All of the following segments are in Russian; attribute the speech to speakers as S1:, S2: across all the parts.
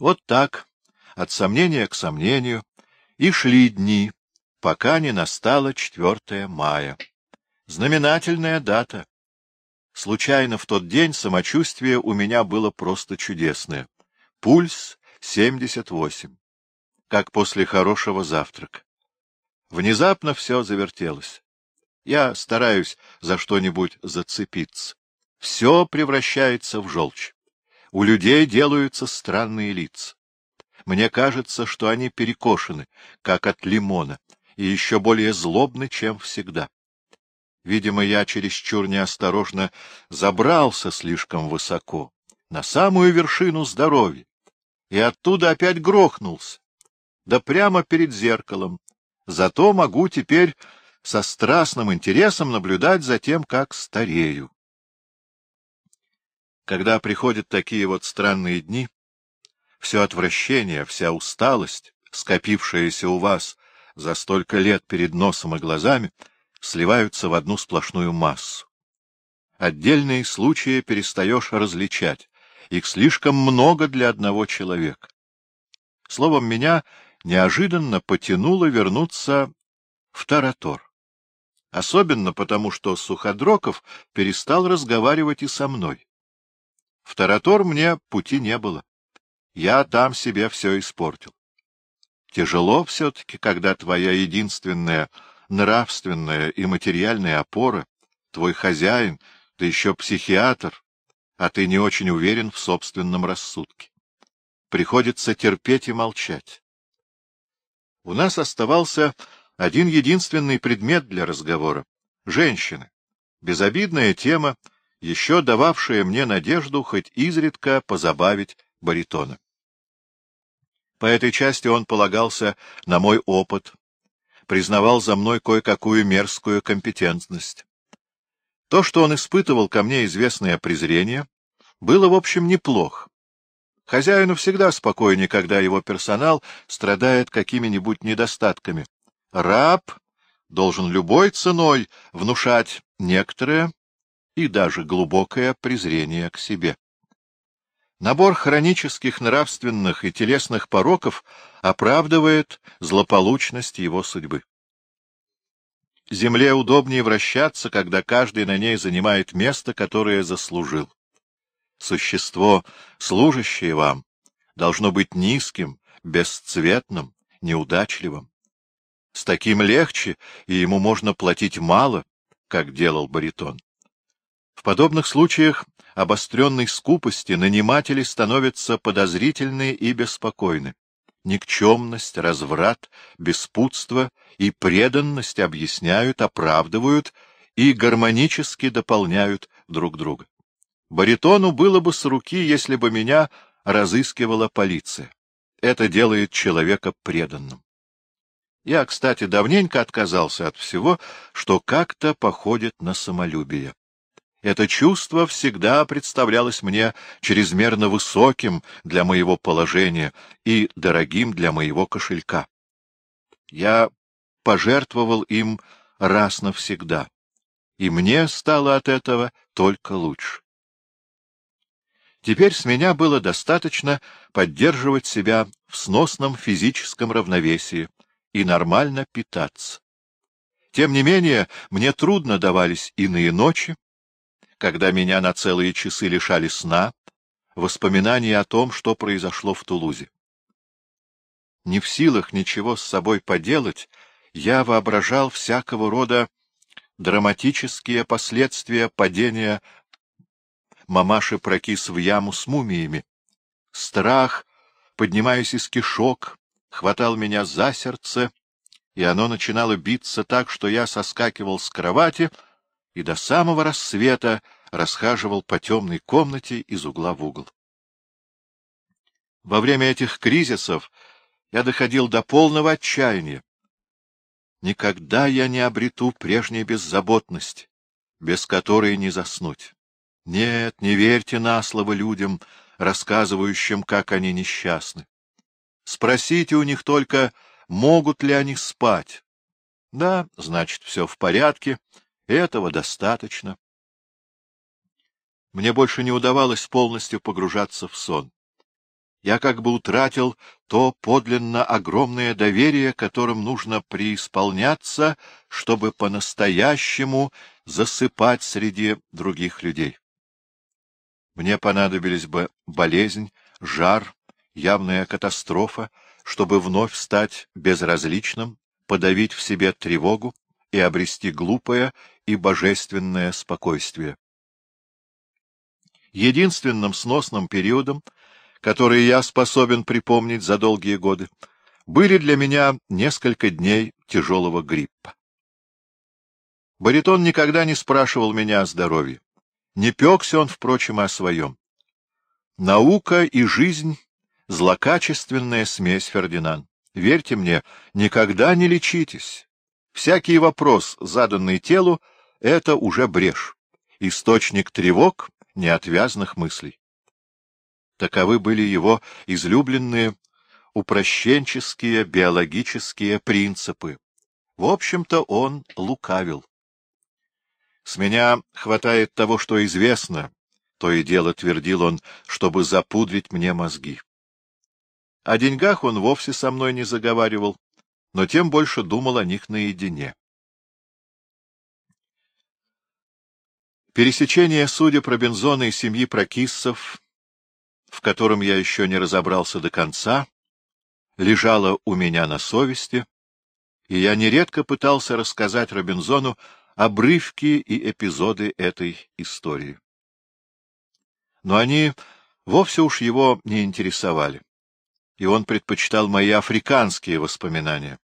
S1: Вот так, от сомнения к сомнению, и шли дни, пока не настало 4 мая. Знаменательная дата. Случайно в тот день самочувствие у меня было просто чудесное. Пульс 78, как после хорошего завтрака. Внезапно все завертелось. Я стараюсь за что-нибудь зацепиться. Все превращается в желчь. У людей делаются странные лица. Мне кажется, что они перекошены, как от лимона, и еще более злобны, чем всегда. Видимо, я чересчур неосторожно забрался слишком высоко, на самую вершину здоровья, и оттуда опять грохнулся, да прямо перед зеркалом. Зато могу теперь со страстным интересом наблюдать за тем, как старею. Когда приходят такие вот странные дни, все отвращение, вся усталость, скопившаяся у вас за столько лет перед носом и глазами, сливаются в одну сплошную массу. Отдельные случаи перестаешь различать, их слишком много для одного человека. Словом, меня неожиданно потянуло вернуться в Таратор. Особенно потому, что Суходроков перестал разговаривать и со мной. В Таратор мне пути не было. Я там себе все испортил. Тяжело все-таки, когда твоя единственная нравственная и материальная опора, твой хозяин, ты еще психиатр, а ты не очень уверен в собственном рассудке. Приходится терпеть и молчать. У нас оставался один единственный предмет для разговора — женщины. Безобидная тема, еще дававшая мне надежду хоть изредка позабавить баритона. По этой части он полагался на мой опыт, признавал за мной кое-какую мерзкую компетентность. То, что он испытывал ко мне известное презрение, было, в общем, неплохо. Хозяину всегда спокойнее, когда его персонал страдает какими-нибудь недостатками. Раб должен любой ценой внушать некоторое и даже глубокое презрение к себе. Набор хронических нравственных и телесных пороков оправдывает злополучность его судьбы. Земле удобнее вращаться, когда каждый на ней занимает место, которое заслужил. Существо, служащее вам, должно быть низким, бесцветным, неудачливым. С таким легче, и ему можно платить мало, как делал баритон. В подобных случаях обостренной скупости наниматели становятся подозрительны и беспокойны. Никчемность, разврат, беспутство и преданность объясняют, оправдывают и гармонически дополняют друг друга. Баритону было бы с руки, если бы меня разыскивала полиция. Это делает человека преданным. Я, кстати, давненько отказался от всего, что как-то походит на самолюбие. Это чувство всегда представлялось мне чрезмерно высоким для моего положения и дорогим для моего кошелька. Я пожертвовал им раз навсегда, и мне стало от этого только лучше. Теперь с меня было достаточно поддерживать себя в сносном физическом равновесии и нормально питаться. Тем не менее, мне трудно давались иные ночи, когда меня на целые часы лишали сна, воспоминания о том, что произошло в Тулузе. Не в силах ничего с собой поделать, я воображал всякого рода драматические последствия падения мамаши Прокис в яму с мумиями. Страх, поднимаясь из кишок, хватал меня за сердце, и оно начинало биться так, что я соскакивал с кровати — и до самого рассвета расхаживал по темной комнате из угла в угол. Во время этих кризисов я доходил до полного отчаяния. Никогда я не обрету прежней беззаботности, без которой не заснуть. Нет, не верьте на слово людям, рассказывающим, как они несчастны. Спросите у них только, могут ли они спать. Да, значит, все в порядке, этого достаточно. Мне больше не удавалось полностью погружаться в сон. я как бы утратил то подлинно огромное доверие, которым нужно преисполняться, чтобы по-настоящему засыпать среди других людей. Мне понадобились бы болезнь, жар, явная катастрофа, чтобы вновь стать безразличным, подавить в себе тревогу и обрести глупое и божественное спокойствие. Единственным сносным периодом, который я способен припомнить за долгие годы, были для меня несколько дней тяжелого гриппа. Баритон никогда не спрашивал меня о здоровье. Не пекся он, впрочем, о своем. Наука и жизнь — злокачественная смесь, Фердинанд. Верьте мне, никогда не лечитесь. Всякий вопрос, заданный телу, — это уже брешь, источник тревог, неотвязных мыслей. Таковы были его излюбленные упрощенческие биологические принципы. В общем-то, он лукавил. С меня хватает того, что известно, то и дело твердил он, чтобы запудрить мне мозги. О деньгах он вовсе со мной не заговаривал, но тем больше думал о них наедине. Пересечение судеб Робинзона и семьи Прокиссов, в котором я еще не разобрался до конца, лежало у меня на совести, и я нередко пытался рассказать Робинзону обрывки и эпизоды этой истории. Но они вовсе уж его не интересовали, и он предпочитал мои африканские воспоминания,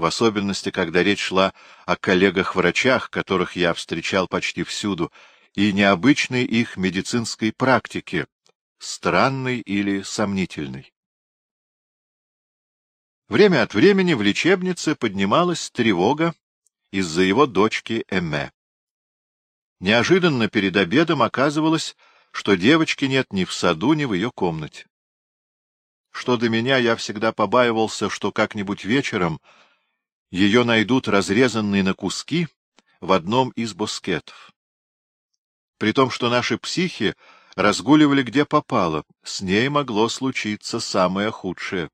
S1: в особенности, когда речь шла о коллегах-врачах, которых я встречал почти всюду, и необычной их медицинской практике, странной или сомнительной. Время от времени в лечебнице поднималась тревога из-за его дочки Эмме. Неожиданно перед обедом оказывалось, что девочки нет ни в саду, ни в ее комнате. Что до меня, я всегда побаивался, что как-нибудь вечером ее найдут разрезанной на куски в одном из боскетов. При том, что наши психи разгуливали где попало, с ней могло случиться самое худшее.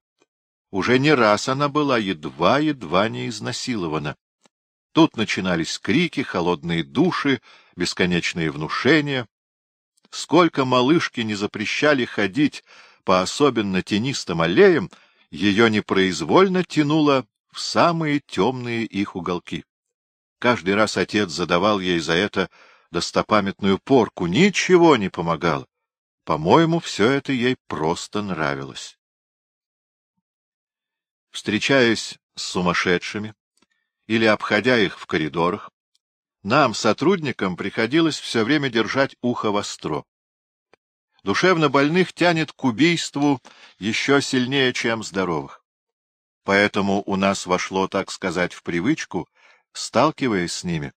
S1: Уже не раз она была едва-едва не изнасилована. Тут начинались крики, холодные души, бесконечные внушения. Сколько малышки не запрещали ходить по особенно тенистым аллеям, ее непроизвольно тянуло в самые темные их уголки. Каждый раз отец задавал ей за это достопамятную порку, ничего не помогало. По-моему, все это ей просто нравилось. Встречаясь с сумасшедшими или обходя их в коридорах, нам, сотрудникам, приходилось все время держать ухо востро. Душевно больных тянет к убийству еще сильнее, чем здоровых. Поэтому у нас вошло, так сказать, в привычку, сталкиваясь с ними,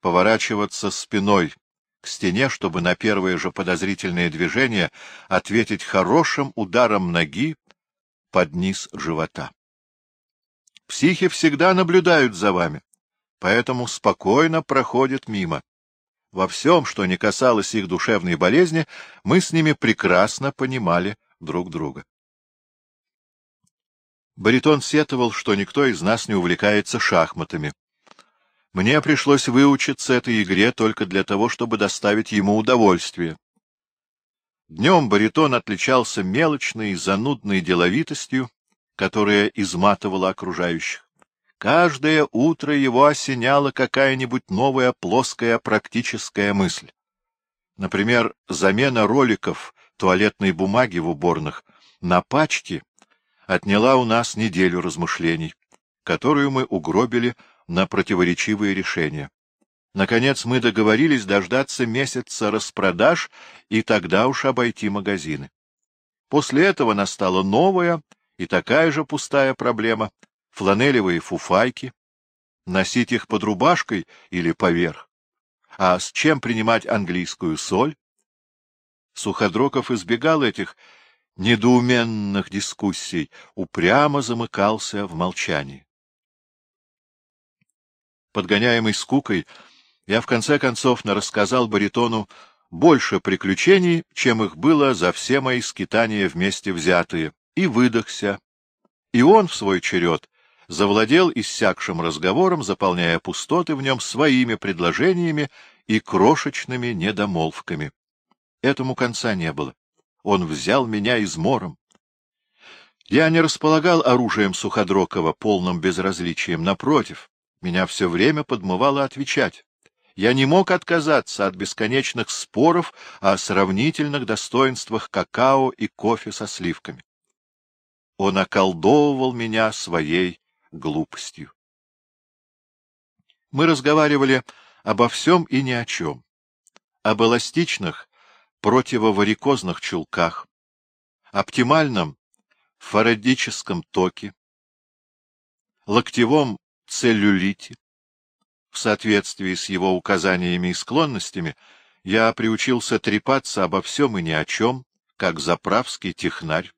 S1: поворачиваться спиной к стене, чтобы на первое же подозрительное движение ответить хорошим ударом ноги под низ живота. Психи всегда наблюдают за вами, поэтому спокойно проходят мимо. Во всем, что не касалось их душевной болезни, мы с ними прекрасно понимали друг друга. Баритон сетовал, что никто из нас не увлекается шахматами. Мне пришлось выучиться этой игре только для того, чтобы доставить ему удовольствие. Днем баритон отличался мелочной, занудной деловитостью, которая изматывала окружающих. Каждое утро его осеняла какая-нибудь новая плоская практическая мысль. Например, замена роликов туалетной бумаги в уборных на пачки отняла у нас неделю размышлений, которую мы угробили на противоречивые решения. Наконец мы договорились дождаться месяца распродаж и тогда уж обойти магазины. После этого настала новая и такая же пустая проблема фланелевые фуфайки, носить их под рубашкой или поверх. А с чем принимать английскую соль? Суходроков избегал этих недоуменных дискуссий, упрямо замыкался в молчании. Подгоняемый скукой, я в конце концов нарассказал баритону больше приключений, чем их было за все мои скитания вместе взятые, и выдохся. И он, в свой черед, завладел иссякшим разговором, заполняя пустоты в нем своими предложениями и крошечными недомолвками. Этому конца не было. Он взял меня измором. Я не располагал оружием Суходрокова, полным безразличием. Напротив, меня все время подмывало отвечать. Я не мог отказаться от бесконечных споров о сравнительных достоинствах какао и кофе со сливками. Он околдовывал меня своей глупостью. Мы разговаривали обо всем и ни о чем. Об эластичных, противоварикозных чулках, оптимальном фарадическом токе, локтевом целлюлите. В соответствии с его указаниями и склонностями я приучился трепаться обо всем и ни о чем, как заправский технарь.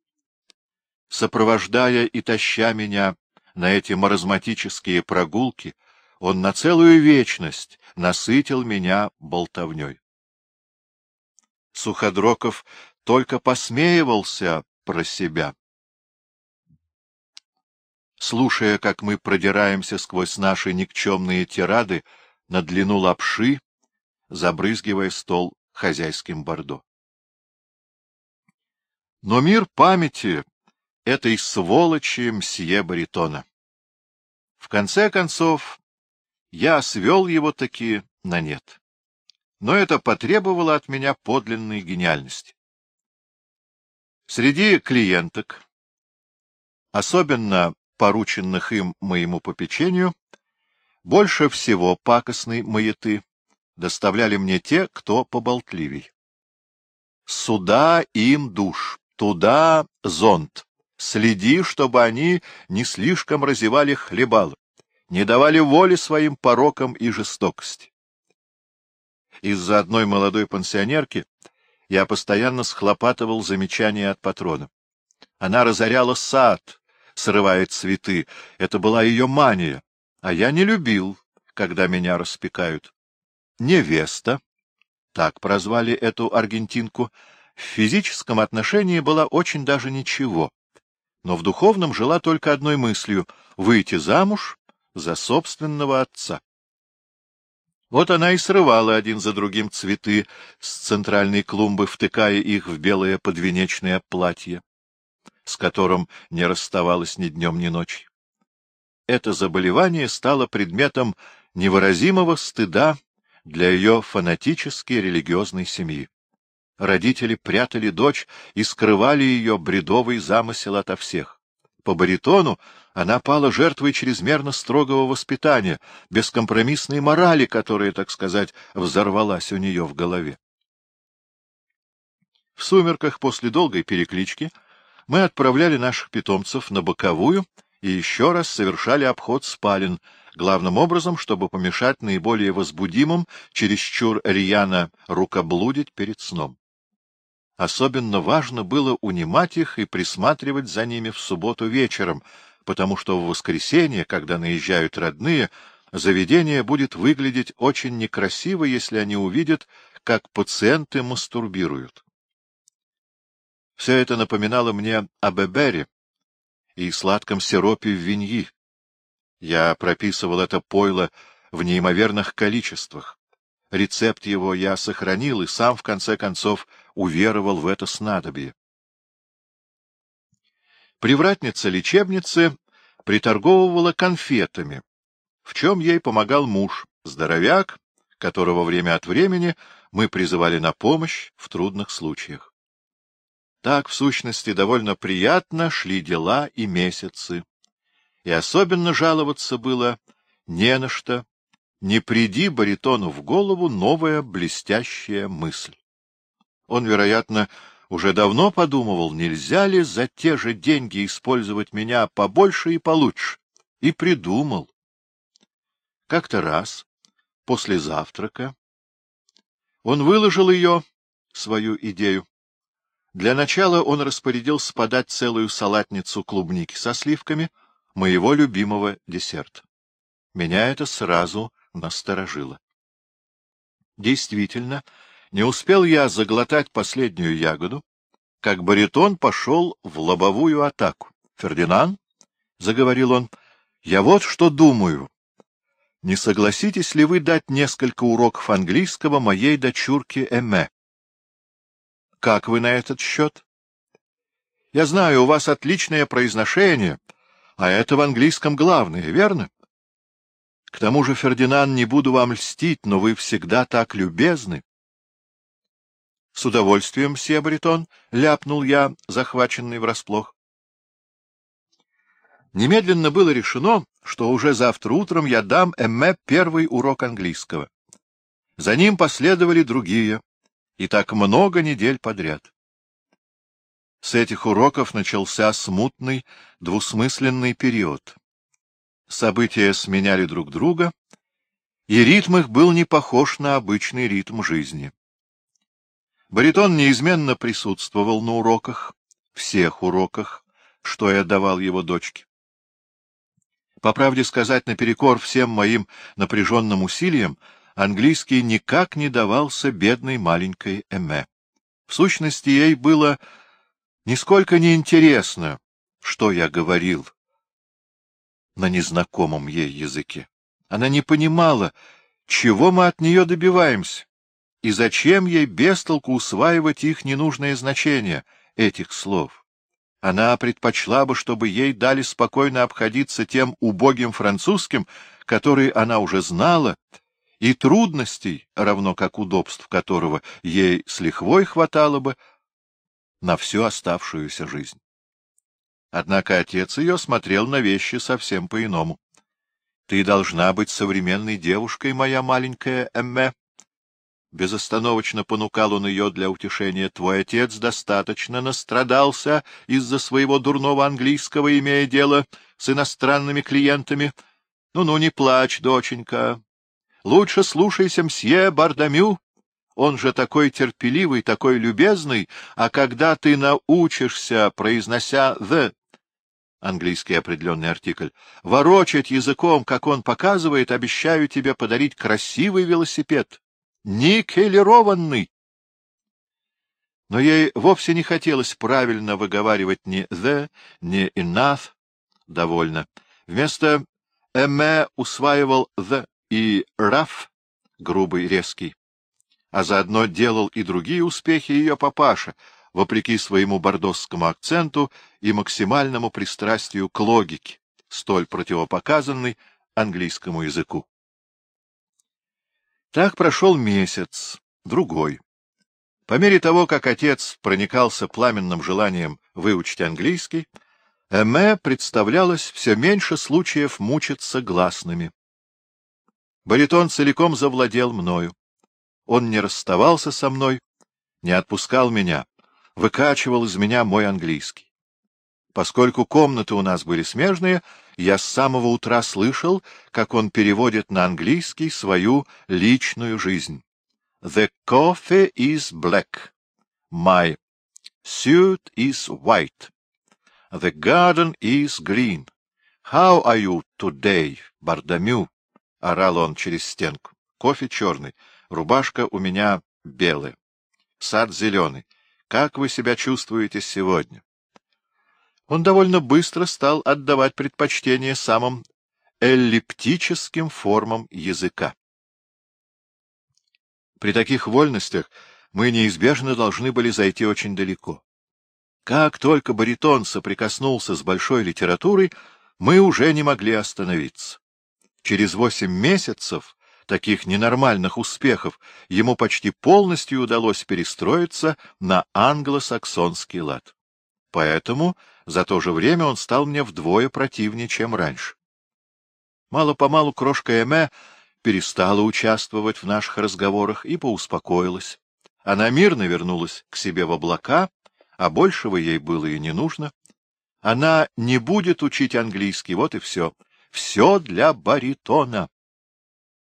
S1: Сопровождая и таща меня на эти маразматические прогулки, он на целую вечность насытил меня болтовней. Суходроков только посмеивался про себя. Слушая, как мы продираемся сквозь наши никчемные тирады на длину лапши, забрызгивая стол хозяйским бордо. Но мир памяти этой сволочи мсье Баритона. В конце концов, я свел его таки на нет но это потребовало от меня подлинной гениальности. Среди клиенток, особенно порученных им моему попечению, больше всего пакостной маяты доставляли мне те, кто поболтливей. Сюда им душ, туда зонт. Следи, чтобы они не слишком разевали хлебал, не давали воли своим порокам и жестокости из-за одной молодой пансионерки я постоянно схлопатывал замечания от патрона. Она разоряла сад, срывая цветы. Это была ее мания. А я не любил, когда меня распекают. Невеста, так прозвали эту аргентинку, в физическом отношении была очень даже ничего, но в духовном жила только одной мыслью — выйти замуж за собственного отца. Вот она и срывала один за другим цветы с центральной клумбы, втыкая их в белое подвенечное платье, с которым не расставалась ни днем, ни ночью. Это заболевание стало предметом невыразимого стыда для ее фанатически религиозной семьи. Родители прятали дочь и скрывали ее бредовый замысел ото всех. По баритону она пала жертвой чрезмерно строгого воспитания, бескомпромиссной морали, которая, так сказать, взорвалась у нее в голове. В сумерках после долгой переклички мы отправляли наших питомцев на боковую и еще раз совершали обход спален, главным образом, чтобы помешать наиболее возбудимым чересчур рьяно рукоблудить перед сном. Особенно важно было унимать их и присматривать за ними в субботу вечером, потому что в воскресенье, когда наезжают родные, заведение будет выглядеть очень некрасиво, если они увидят, как пациенты мастурбируют. Все это напоминало мне об Эбере и сладком сиропе в виньи. Я прописывал это пойло в неимоверных количествах. Рецепт его я сохранил и сам, в конце концов, уверовал в это снадобье. Привратница лечебницы приторговывала конфетами, в чем ей помогал муж, здоровяк, которого время от времени мы призывали на помощь в трудных случаях. Так, в сущности, довольно приятно шли дела и месяцы, и особенно жаловаться было не на что, не приди баритону в голову новая блестящая мысль. Он, вероятно, уже давно подумывал, нельзя ли за те же деньги использовать меня побольше и получше, и придумал. Как-то раз, после завтрака, он выложил ее, свою идею. Для начала он распорядился подать целую салатницу клубники со сливками, моего любимого десерта. Меня это сразу насторожило. Действительно, Не успел я заглотать последнюю ягоду, как баритон пошел в лобовую атаку. — Фердинанд, — заговорил он, — я вот что думаю. Не согласитесь ли вы дать несколько уроков английского моей дочурке Эмме? — Как вы на этот счет? — Я знаю, у вас отличное произношение, а это в английском главное, верно? К тому же, Фердинанд, не буду вам льстить, но вы всегда так любезны. — С удовольствием, мсье Бретон, — ляпнул я, захваченный врасплох. Немедленно было решено, что уже завтра утром я дам Эмме первый урок английского. За ним последовали другие, и так много недель подряд. С этих уроков начался смутный, двусмысленный период. События сменяли друг друга, и ритм их был не похож на обычный ритм жизни. Баритон неизменно присутствовал на уроках, всех уроках, что я давал его дочке. По правде сказать, наперекор всем моим напряженным усилиям, английский никак не давался бедной маленькой Эмме. В сущности, ей было нисколько не интересно, что я говорил на незнакомом ей языке. Она не понимала, чего мы от нее добиваемся. И зачем ей бестолку усваивать их ненужное значение, этих слов? Она предпочла бы, чтобы ей дали спокойно обходиться тем убогим французским, который она уже знала, и трудностей, равно как удобств которого ей с лихвой хватало бы на всю оставшуюся жизнь. Однако отец ее смотрел на вещи совсем по-иному. — Ты должна быть современной девушкой, моя маленькая Эмме, Безостановочно понукал он ее для утешения. Твой отец достаточно настрадался из-за своего дурного английского, имея дело с иностранными клиентами. Ну-ну, не плачь, доченька. Лучше слушайся мсье Бардамю. Он же такой терпеливый, такой любезный, а когда ты научишься, произнося «the», английский определенный артикль, ворочать языком, как он показывает, обещаю тебе подарить красивый велосипед никелированный. Но ей вовсе не хотелось правильно выговаривать ни «the», ни «enough». Довольно. Вместо «эме» усваивал «the» и «rough», грубый, резкий. А заодно делал и другие успехи ее папаша, вопреки своему бордосскому акценту и максимальному пристрастию к логике, столь противопоказанной английскому языку. Так прошел месяц, другой. По мере того, как отец проникался пламенным желанием выучить английский, Эмме представлялось все меньше случаев мучиться гласными. Баритон целиком завладел мною. Он не расставался со мной, не отпускал меня, выкачивал из меня мой английский. Поскольку комнаты у нас были смежные, я с самого утра слышал, как он переводит на английский свою личную жизнь. The coffee is black. My suit is white. The garden is green. How are you today, Бардамю? — орал он через стенку. Кофе черный, рубашка у меня белая. Сад зеленый. Как вы себя чувствуете сегодня? Он довольно быстро стал отдавать предпочтение самым эллиптическим формам языка. При таких вольностях мы неизбежно должны были зайти очень далеко. Как только баритон соприкоснулся с большой литературой, мы уже не могли остановиться. Через восемь месяцев таких ненормальных успехов ему почти полностью удалось перестроиться на англосаксонский лад. Поэтому за то же время он стал мне вдвое противнее, чем раньше. Мало-помалу крошка Эме перестала участвовать в наших разговорах и поуспокоилась. Она мирно вернулась к себе в облака, а большего ей было и не нужно. Она не будет учить английский, вот и все. Все для баритона.